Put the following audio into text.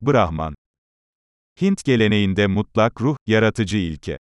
Brahman. Hint geleneğinde mutlak ruh, yaratıcı ilke.